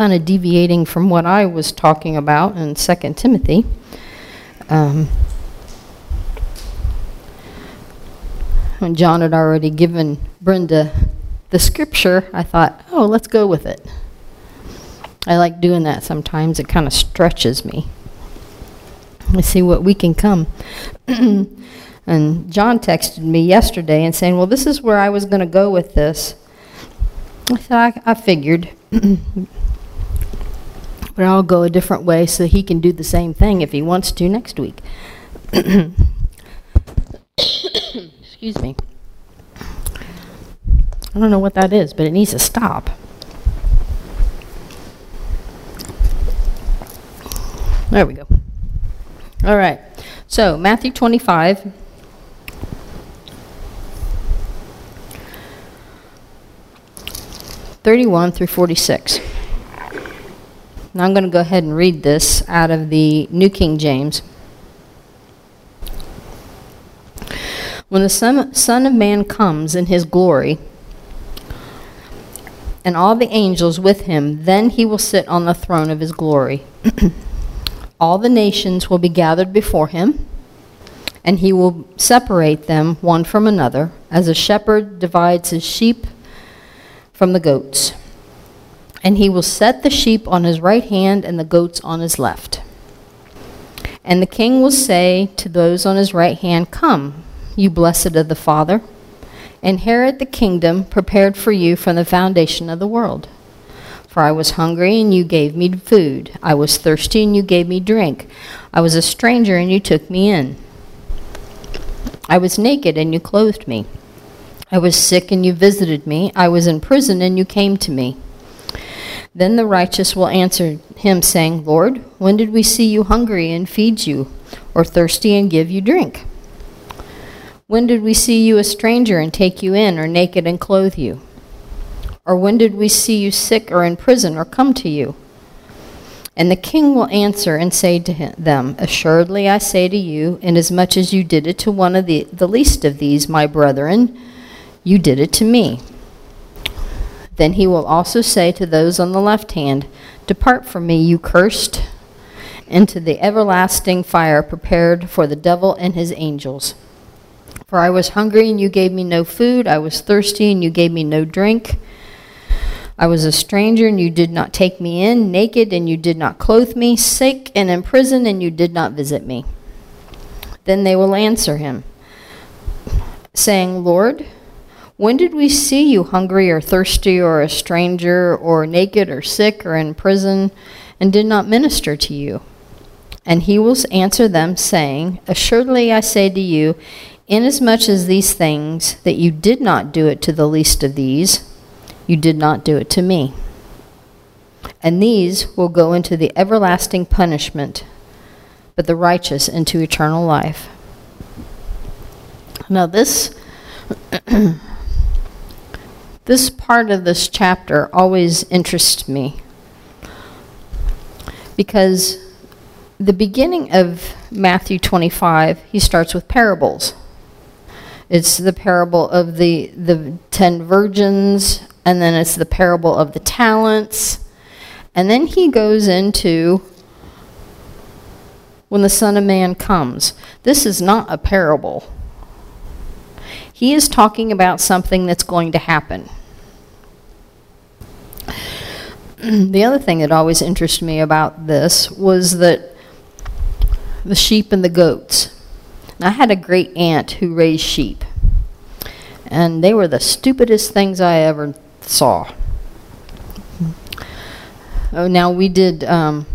kind of deviating from what I was talking about in 2 Timothy. Um, when John had already given Brenda the scripture, I thought, oh, let's go with it. I like doing that sometimes. It kind of stretches me. Let's see what we can come. and John texted me yesterday and saying, well, this is where I was going to go with this. I thought, I, I figured. but I'll go a different way so he can do the same thing if he wants to next week. Excuse me. I don't know what that is, but it needs to stop. There we go. All right. So, Matthew 25. Thirty-one through forty-six. Now I'm going to go ahead and read this out of the New King James. When the Son, Son of Man comes in his glory, and all the angels with him, then he will sit on the throne of his glory. all the nations will be gathered before him, and he will separate them one from another, as a shepherd divides his sheep from the goats. And he will set the sheep on his right hand and the goats on his left. And the king will say to those on his right hand, Come, you blessed of the Father, inherit the kingdom prepared for you from the foundation of the world. For I was hungry, and you gave me food. I was thirsty, and you gave me drink. I was a stranger, and you took me in. I was naked, and you clothed me. I was sick, and you visited me. I was in prison, and you came to me. Then the righteous will answer him, saying, Lord, when did we see you hungry and feed you, or thirsty and give you drink? When did we see you a stranger and take you in, or naked and clothe you? Or when did we see you sick or in prison or come to you? And the king will answer and say to him, them, Assuredly I say to you, inasmuch as you did it to one of the, the least of these, my brethren, you did it to me. Then he will also say to those on the left hand, Depart from me, you cursed, into the everlasting fire prepared for the devil and his angels. For I was hungry, and you gave me no food. I was thirsty, and you gave me no drink. I was a stranger, and you did not take me in, naked, and you did not clothe me, sick and in prison, and you did not visit me. Then they will answer him, saying, Lord, when did we see you hungry or thirsty or a stranger or naked or sick or in prison and did not minister to you? And he will answer them, saying, Assuredly I say to you, inasmuch as these things that you did not do it to the least of these, you did not do it to me. And these will go into the everlasting punishment, but the righteous into eternal life. Now, this. this part of this chapter always interests me because the beginning of Matthew 25, he starts with parables. It's the parable of the, the ten virgins and then it's the parable of the talents. And then he goes into when the Son of Man comes. This is not a parable. He is talking about something that's going to happen. the other thing that always interested me about this was that the sheep and the goats. I had a great aunt who raised sheep. And they were the stupidest things I ever saw. Oh, now we did um,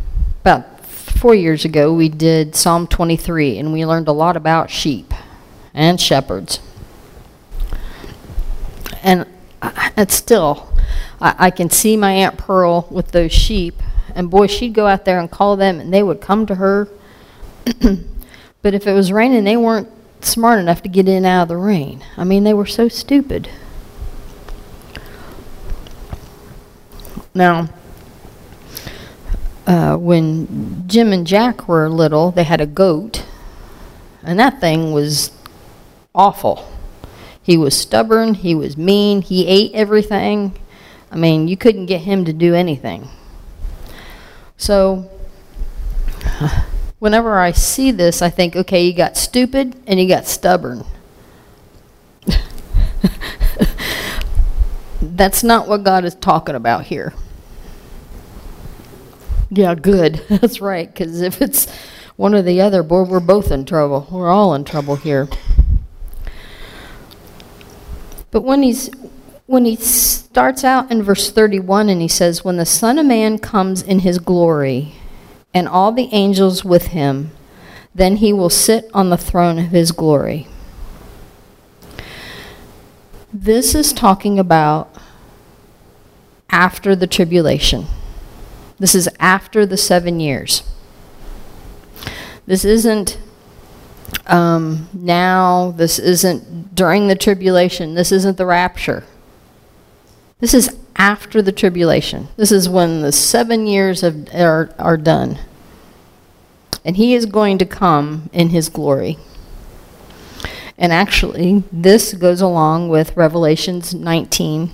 about four years ago. We did Psalm 23, and we learned a lot about sheep and shepherds. And it's still, I, I can see my aunt Pearl with those sheep, and boy, she'd go out there and call them, and they would come to her. but if it was raining, they weren't smart enough to get in out of the rain. I mean, they were so stupid. Now, uh, when Jim and Jack were little, they had a goat, and that thing was awful. He was stubborn, he was mean, he ate everything. I mean, you couldn't get him to do anything. So, whenever I see this, I think, okay, you got stupid and you got stubborn. That's not what God is talking about here. Yeah, good. That's right, because if it's one or the other, boy, we're both in trouble. We're all in trouble here. But when he's when he starts out in verse 31 and he says, When the Son of Man comes in his glory, and all the angels with him, then he will sit on the throne of his glory. This is talking about after the tribulation. This is after the seven years. This isn't um, now, this isn't during the tribulation, this isn't the rapture. This is after the tribulation. This is when the seven years of, are, are done. And he is going to come in his glory. And actually, this goes along with Revelations 19,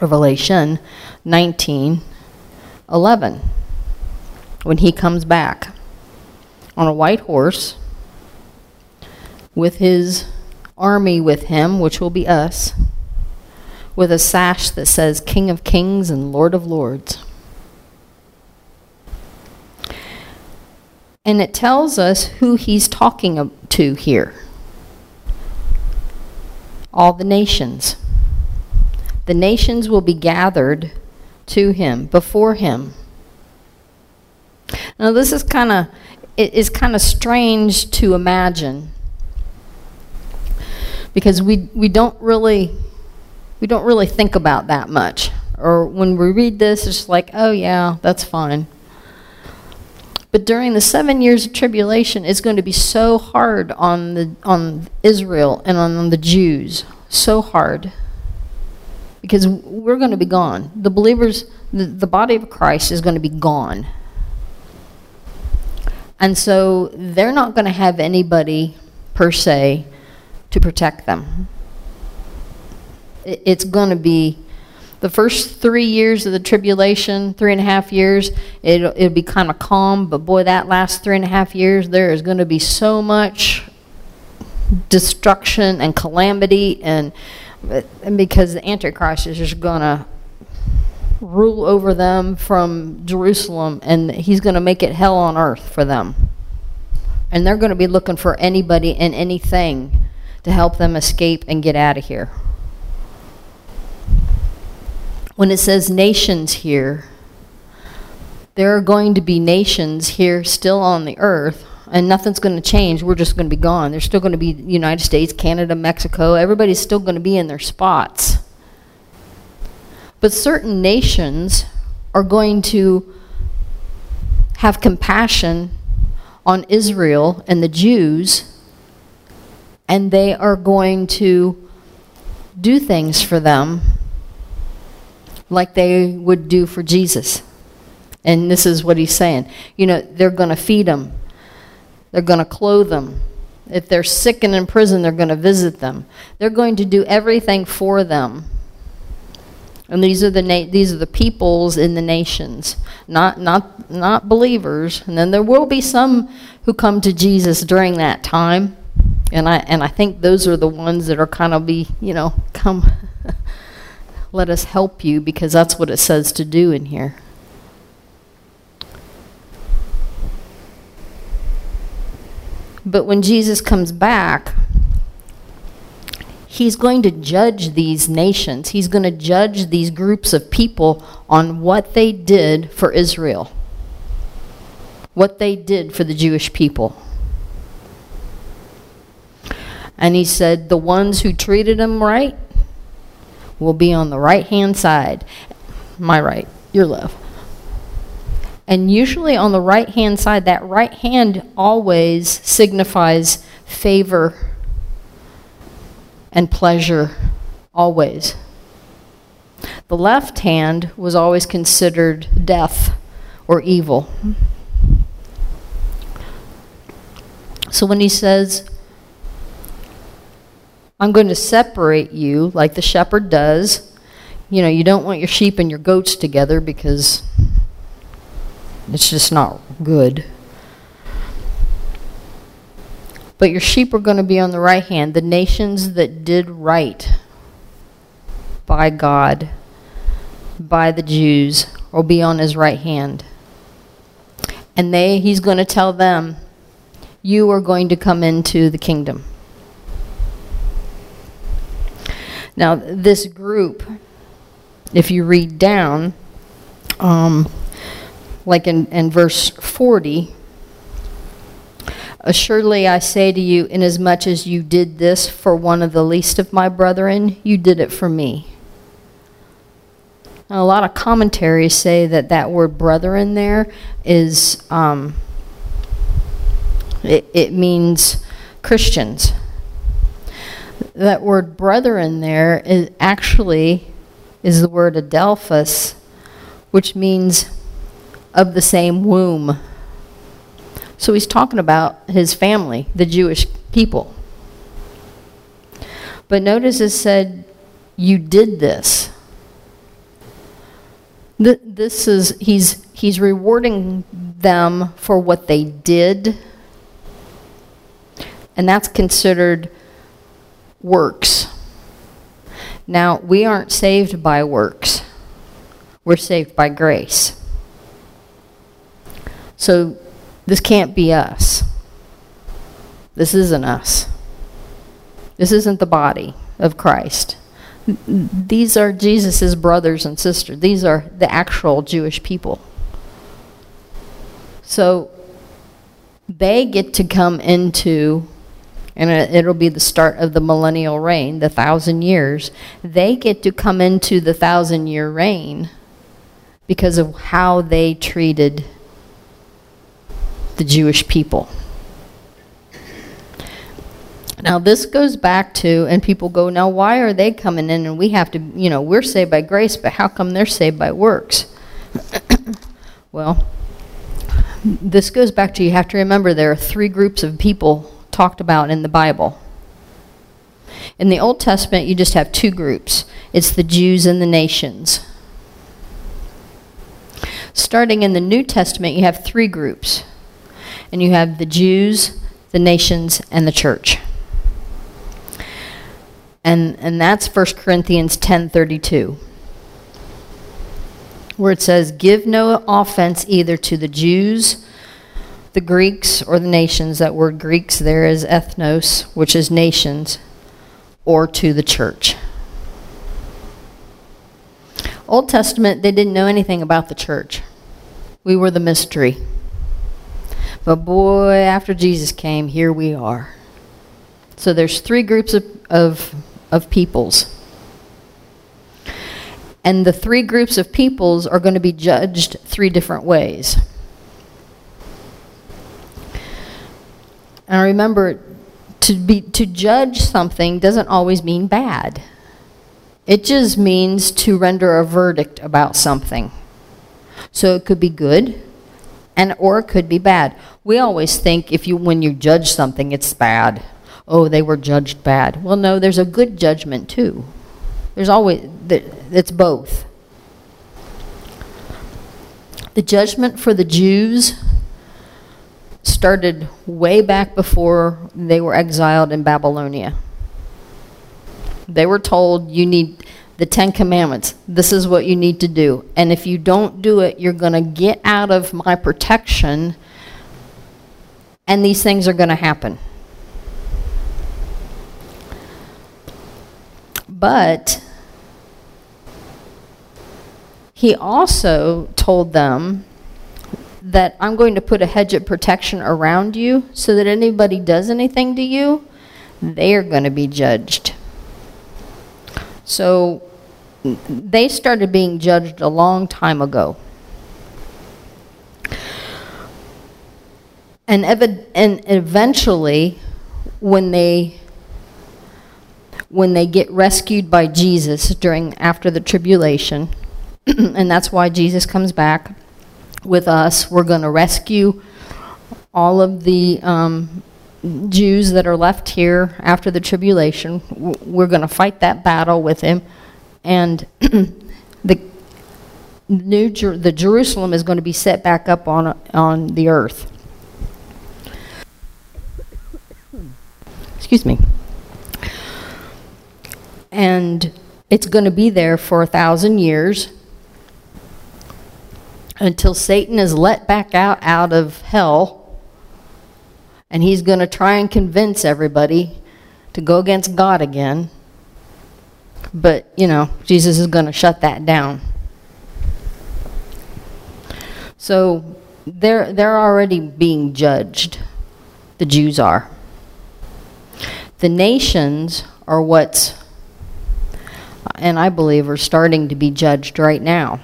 Revelation 19, 11, when he comes back on a white horse with his army with him, which will be us, with a sash that says King of Kings and Lord of Lords. And it tells us who he's talking to here all the nations. The nations will be gathered to him, before him. Now this is kind of it is kind of strange to imagine because we we don't really we don't really think about that much. Or when we read this, it's like, oh yeah, that's fine. But during the seven years of tribulation, it's going to be so hard on the on Israel and on the Jews, so hard, because we're going to be gone. The believers, the, the body of Christ is going to be gone, and so they're not going to have anybody per se to protect them. It's going to be the first three years of the tribulation, three and a half years, it'll, it'll be kind of calm. But boy, that last three and a half years, there is going to be so much destruction and calamity, and, and because the Antichrist is just going to rule over them from Jerusalem, and he's going to make it hell on earth for them. And they're going to be looking for anybody and anything to help them escape and get out of here when it says nations here, there are going to be nations here still on the earth, and nothing's going to change. We're just going to be gone. There's still going to be United States, Canada, Mexico. Everybody's still going to be in their spots. But certain nations are going to have compassion on Israel and the Jews, and they are going to do things for them like they would do for Jesus. And this is what he's saying. You know, they're going to feed them. They're going to clothe them. If they're sick and in prison, they're going to visit them. They're going to do everything for them. And these are the these are the peoples in the nations, not not not believers. And then there will be some who come to Jesus during that time. And I and I think those are the ones that are kind of be, you know, come let us help you because that's what it says to do in here. But when Jesus comes back, he's going to judge these nations. He's going to judge these groups of people on what they did for Israel, what they did for the Jewish people. And he said, the ones who treated them right, will be on the right-hand side. My right, your left. And usually on the right-hand side, that right hand always signifies favor and pleasure, always. The left hand was always considered death or evil. So when he says, I'm going to separate you like the shepherd does. You know, you don't want your sheep and your goats together because It's just not good. But your sheep are going to be on the right hand, the nations that did right by God, by the Jews, will be on his right hand. And they, he's going to tell them, you are going to come into the kingdom. Now, this group, if you read down, um, like in, in verse 40, Assuredly I say to you, inasmuch as you did this for one of the least of my brethren, you did it for me. Now, a lot of commentaries say that that word brethren there is, um, it, it means Christians. That word brethren there is actually is the word adelphos, which means of the same womb. So he's talking about his family, the Jewish people. But notice it said, you did this. This is, he's, he's rewarding them for what they did. And that's considered works. Now, we aren't saved by works. We're saved by grace. So this can't be us. This isn't us. This isn't the body of Christ. These are Jesus' brothers and sisters. These are the actual Jewish people. So they get to come into, and it'll be the start of the millennial reign, the thousand years. They get to come into the thousand year reign because of how they treated the Jewish people. Now this goes back to, and people go, now why are they coming in and we have to, you know, we're saved by grace, but how come they're saved by works? well, this goes back to, you have to remember there are three groups of people talked about in the Bible. In the Old Testament, you just have two groups. It's the Jews and the nations. Starting in the New Testament, you have three groups and you have the Jews, the nations, and the church. And, and that's 1 Corinthians 10.32, where it says, Give no offense either to the Jews, the Greeks, or the nations. That word Greeks there is ethnos, which is nations, or to the church. Old Testament, they didn't know anything about the church. We were the mystery. But boy, after Jesus came, here we are. So there's three groups of, of, of peoples. And the three groups of peoples are going to be judged three different ways. And remember, to, be, to judge something doesn't always mean bad. It just means to render a verdict about something. So it could be good, and or it could be bad. We always think if you when you judge something it's bad. Oh, they were judged bad. Well, no, there's a good judgment too. There's always it's both. The judgment for the Jews started way back before they were exiled in Babylonia. They were told you need the Ten Commandments. This is what you need to do. And if you don't do it, you're going to get out of my protection, and these things are going to happen. But he also told them that I'm going to put a hedge of protection around you so that anybody does anything to you, they are going to be judged. So they started being judged a long time ago. And, and eventually, when they when they get rescued by Jesus during after the tribulation, and that's why Jesus comes back with us. We're going to rescue all of the um, Jews that are left here after the tribulation. We're going to fight that battle with him. And the New Jer- the Jerusalem is going to be set back up on on the earth. Excuse me. And it's going to be there for a thousand years until Satan is let back out out of hell and he's going to try and convince everybody to go against God again. But, you know, Jesus is going to shut that down. So they're, they're already being judged. The Jews are. The nations are what's, and I believe are starting to be judged right now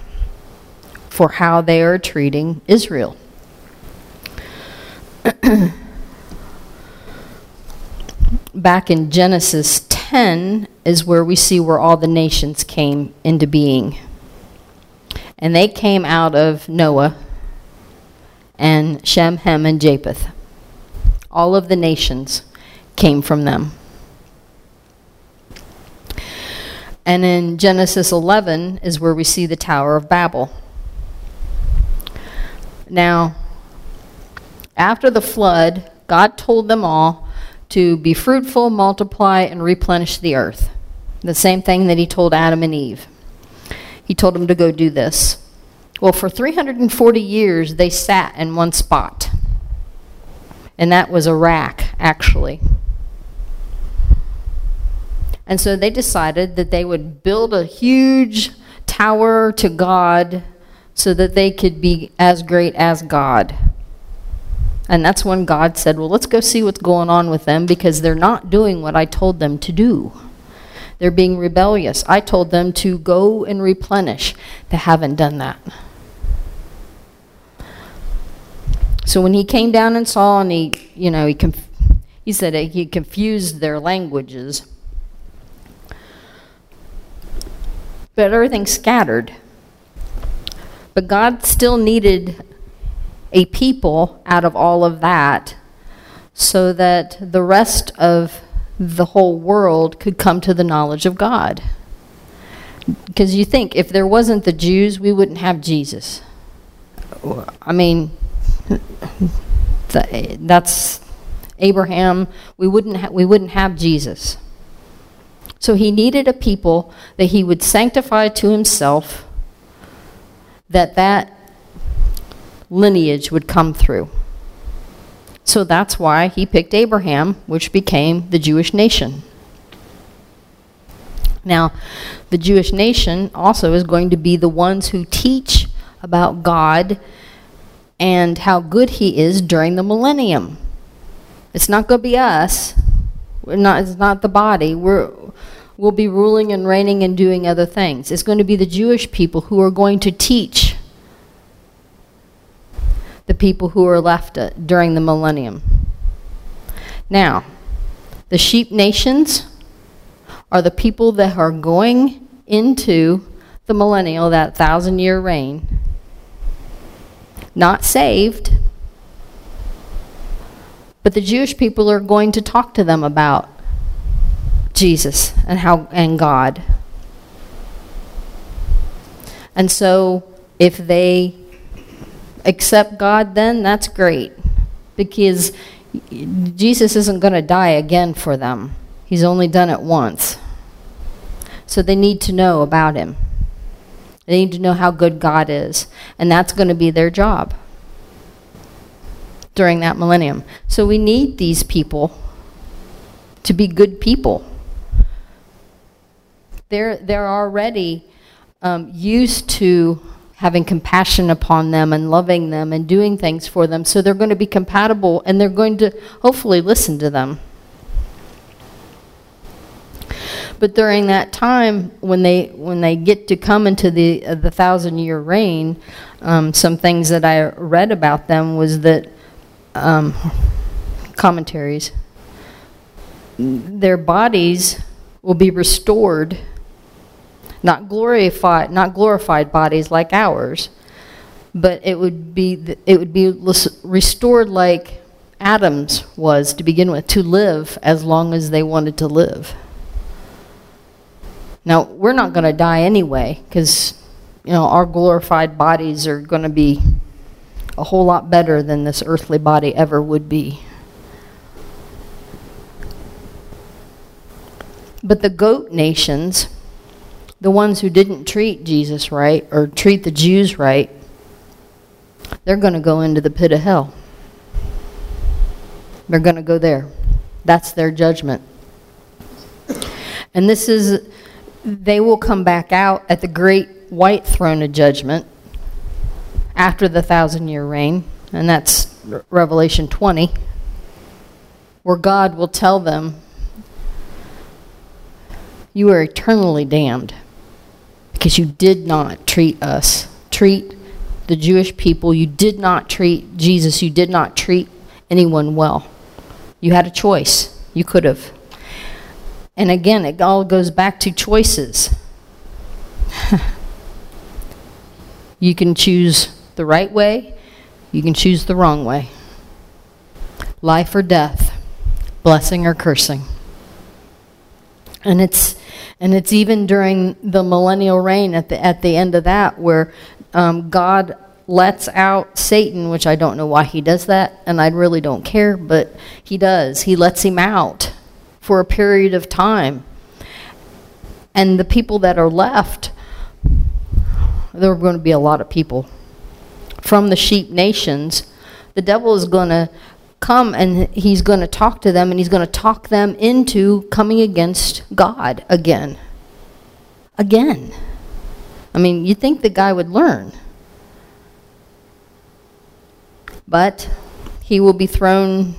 for how they are treating Israel. Back in Genesis 10 is where we see where all the nations came into being. And they came out of Noah and Shem, Ham, and Japheth. All of the nations came from them. And in Genesis 11 is where we see the Tower of Babel. Now, after the flood, God told them all to be fruitful, multiply, and replenish the earth. The same thing that he told Adam and Eve. He told them to go do this. Well, for 340 years, they sat in one spot. And that was Iraq, actually. And so they decided that they would build a huge tower to God so that they could be as great as God. And that's when God said, well, let's go see what's going on with them because they're not doing what I told them to do. They're being rebellious. I told them to go and replenish. They haven't done that. So when he came down and saw, and he, you know, he, he said he confused their languages. But everything scattered. But God still needed a people out of all of that so that the rest of the whole world could come to the knowledge of God. Because you think, if there wasn't the Jews, we wouldn't have Jesus. I mean, that's Abraham. We wouldn't we wouldn't have Jesus. So he needed a people that he would sanctify to himself. That that lineage would come through. So that's why he picked Abraham, which became the Jewish nation. Now, the Jewish nation also is going to be the ones who teach about God and how good he is during the millennium. It's not going to be us. We're not, it's not the body. We're, we'll be ruling and reigning and doing other things. It's going to be the Jewish people who are going to teach the people who are left uh, during the millennium. Now, the sheep nations are the people that are going into the millennial, that thousand year reign, not saved, but the Jewish people are going to talk to them about Jesus and how and God. And so if they accept God then that's great because Jesus isn't going to die again for them. He's only done it once. So they need to know about him. They need to know how good God is. And that's going to be their job during that millennium. So we need these people to be good people. They're, they're already um, used to having compassion upon them and loving them and doing things for them. So they're going to be compatible and they're going to hopefully listen to them. But during that time, when they when they get to come into the uh, the thousand year reign, um, some things that I read about them was that um, commentaries, their bodies will be restored, not glorified, not glorified bodies like ours, but it would be it would be restored like Adam's was to begin with, to live as long as they wanted to live. Now, we're not going to die anyway, because you know, our glorified bodies are going to be a whole lot better than this earthly body ever would be. But the goat nations, the ones who didn't treat Jesus right or treat the Jews right, they're going to go into the pit of hell. They're going to go there. That's their judgment. And this is, they will come back out at the great white throne of judgment after the thousand year reign, and that's Revelation 20, where God will tell them, You are eternally damned because you did not treat us, treat the Jewish people, you did not treat Jesus, you did not treat anyone well. You had a choice. You could have. And again, it all goes back to choices. you can choose the right way, you can choose the wrong way. Life or death, blessing or cursing. And it's and it's even during the millennial reign at the at the end of that where um, God lets out Satan, which I don't know why he does that, and I really don't care, but he does. He lets him out for a period of time. And the people that are left, there are going to be a lot of people from the sheep nations. The devil is going to come and he's going to talk to them and he's going to talk them into coming against God again. Again. I mean, you think the guy would learn. But he will be thrown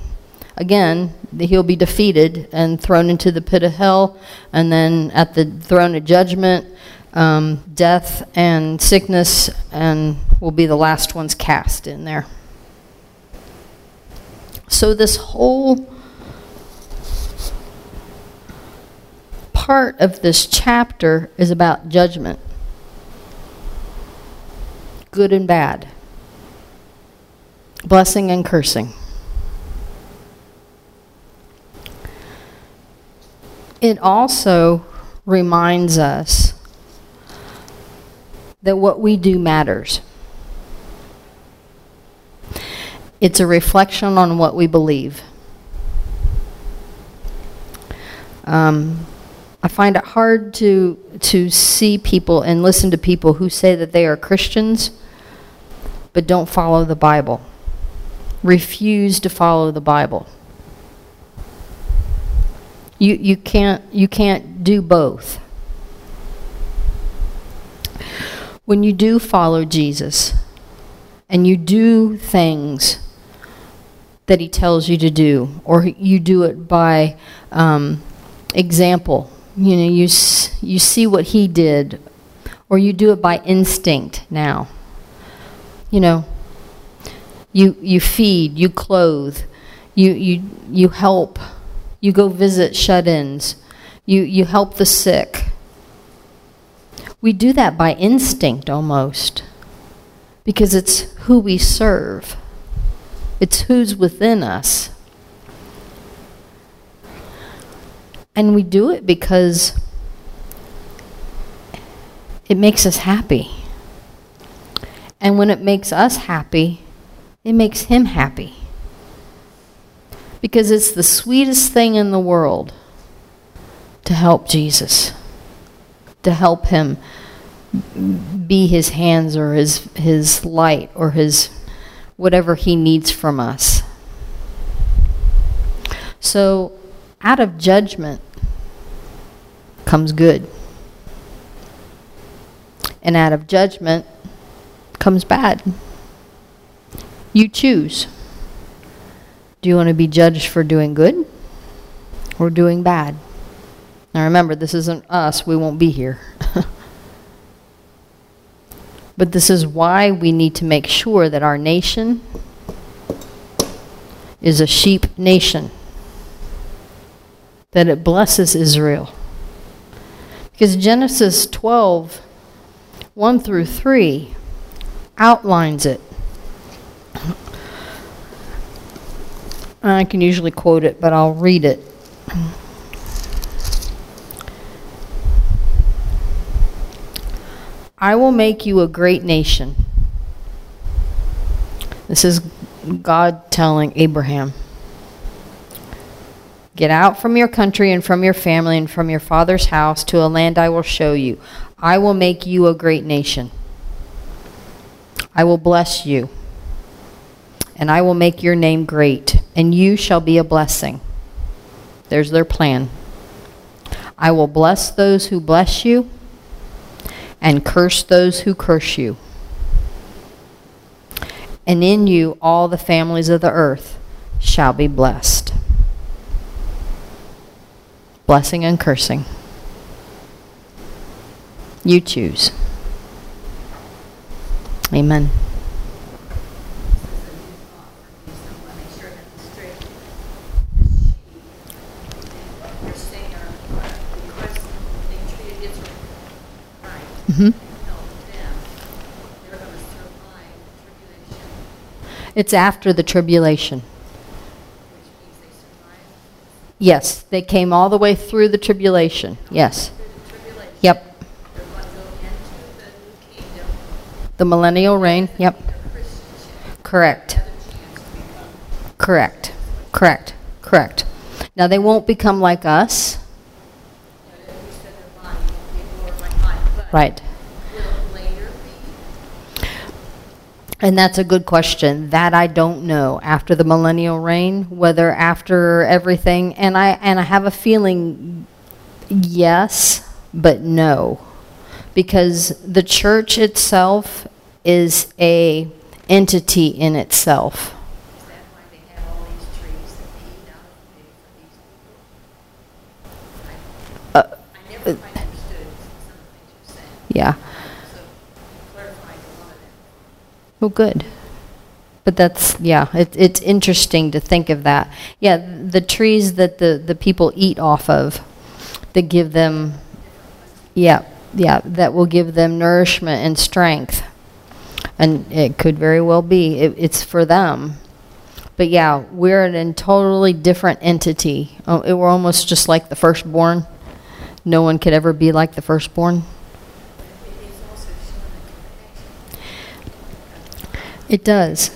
again, he'll be defeated and thrown into the pit of hell, and then at the throne of judgment, um, death and sickness and will be the last ones cast in there. So this whole part of this chapter is about judgment. Good and bad blessing and cursing. It also reminds us that what we do matters. It's a reflection on what we believe. Um, I find it hard to to see people and listen to people who say that they are Christians but don't follow the Bible refuse to follow the Bible. You, you, can't, you can't do both. When you do follow Jesus and you do things that he tells you to do, or you do it by um, example, you know, you, you see what he did, or you do it by instinct now. You know, you, you feed, you clothe, you, you, you help, you go visit shut-ins, you, you help the sick. We do that by instinct almost because it's who we serve. It's who's within us. And we do it because it makes us happy. And when it makes us happy, it makes him happy. Because it's the sweetest thing in the world to help Jesus, to help him be his hands or his, his light or his whatever he needs from us. So out of judgment comes good. And out of judgment comes bad. You choose. Do you want to be judged for doing good or doing bad? Now remember, this isn't us. We won't be here. But this is why we need to make sure that our nation is a sheep nation. That it blesses Israel. Because Genesis 12, 1 through 3 outlines it. I can usually quote it, but I'll read it. I will make you a great nation. This is God telling Abraham. Get out from your country and from your family and from your father's house to a land I will show you. I will make you a great nation. I will bless you, and I will make your name great, and you shall be a blessing. There's their plan. I will bless those who bless you, and curse those who curse you. And in you all the families of the earth shall be blessed blessing and cursing. You choose. Amen. Mm-hmm. It's after the tribulation. Yes, they came all the way through the tribulation. Yes. Yep. The millennial reign. Yep. Correct. Correct. Correct. Correct. Now they won't become like us. Right. And that's a good question. That I don't know after the millennial reign, whether after everything, and I and I have a feeling yes, but no. Because the church itself is a entity in itself. Uh, yeah. Oh, good. But that's, yeah, it, it's interesting to think of that. Yeah, the trees that the, the people eat off of, that give them, yeah, yeah, that will give them nourishment and strength. And it could very well be, it, it's for them. But yeah, we're an totally different entity. Oh, we're almost just like the firstborn. No one could ever be like the firstborn. It does.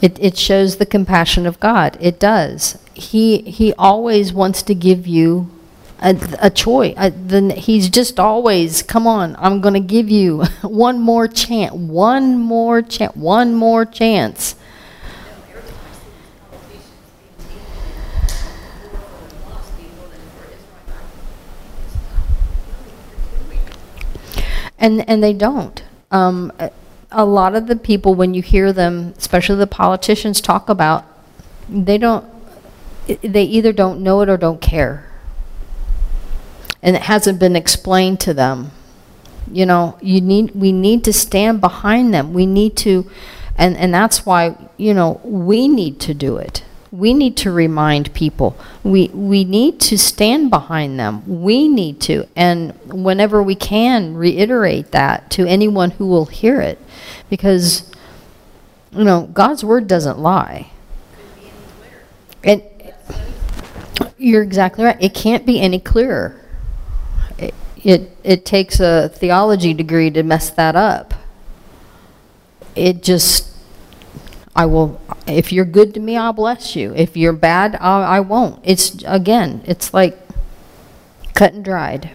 It, it shows the compassion of God. It does. He, he always wants to give you a, a choice. A, the, he's just always, come on, I'm going to give you one more chance, one more chance, one more chance. And, and they don't. Um, a lot of the people, when you hear them, especially the politicians talk about, they don't, they either don't know it or don't care. And it hasn't been explained to them. You know, you need, we need to stand behind them. We need to, and, and that's why, you know, we need to do it. We need to remind people. We, we need to stand behind them. We need to. And whenever we can, reiterate that to anyone who will hear it. Because, you know, God's word doesn't lie. And you're exactly right. It can't be any clearer. It, it, it takes a theology degree to mess that up. It just I will, if you're good to me, I'll bless you. If you're bad, I'll, I won't. It's, again, it's like cut and dried.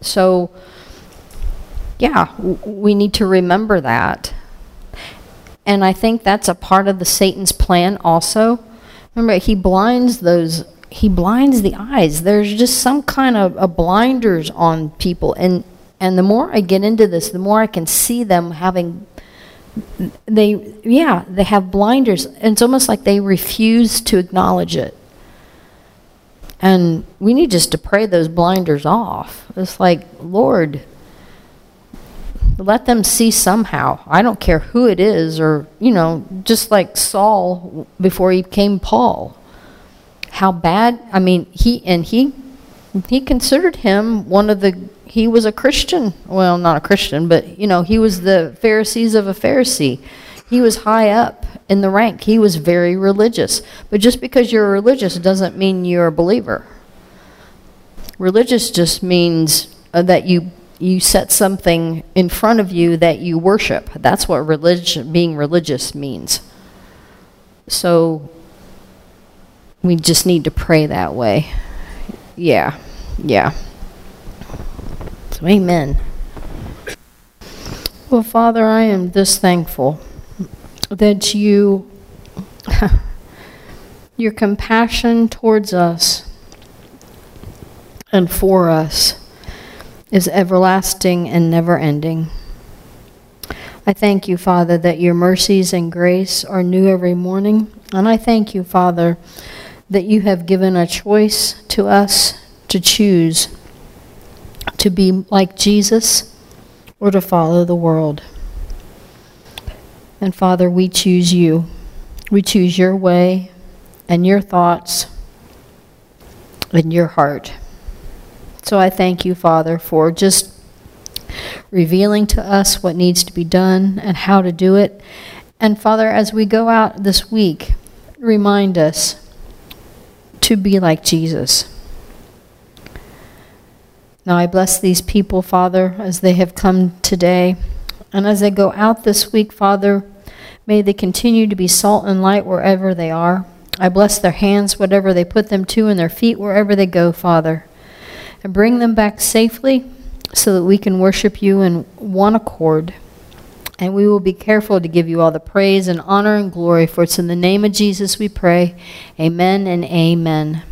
So, yeah, we need to remember that. And I think that's a part of the Satan's plan also. Remember, he blinds those, he blinds the eyes. There's just some kind of a blinders on people. And, and the more I get into this, the more I can see them having they, yeah, they have blinders. And it's almost like they refuse to acknowledge it. And we need just to pray those blinders off. It's like, Lord, let them see somehow. I don't care who it is or, you know, just like Saul before he became Paul. How bad, I mean, he, and he, he considered him one of the he was a Christian. Well, not a Christian, but, you know, he was the Pharisees of a Pharisee. He was high up in the rank. He was very religious. But just because you're religious doesn't mean you're a believer. Religious just means uh, that you you set something in front of you that you worship. That's what religion, being religious means. So we just need to pray that way. Yeah, yeah. So, amen. Well, Father, I am just thankful that you, your compassion towards us and for us is everlasting and never ending. I thank you, Father, that your mercies and grace are new every morning. And I thank you, Father, that you have given a choice to us to choose to be like Jesus or to follow the world. And Father, we choose you. We choose your way and your thoughts and your heart. So I thank you, Father, for just revealing to us what needs to be done and how to do it. And Father, as we go out this week, remind us to be like Jesus. Now I bless these people, Father, as they have come today. And as they go out this week, Father, may they continue to be salt and light wherever they are. I bless their hands, whatever they put them to, and their feet wherever they go, Father and bring them back safely so that we can worship you in one accord. And we will be careful to give you all the praise and honor and glory, for it's in the name of Jesus we pray. Amen and amen.